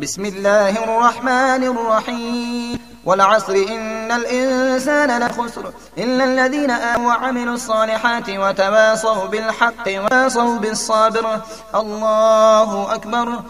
بسم الله الرحمن الرحيم. والعصر إن الإنسان لخسر إلا الذين آمنوا وعملوا الصالحات وتواصوا بالحق وتواصوا بالصابر الله أكبر.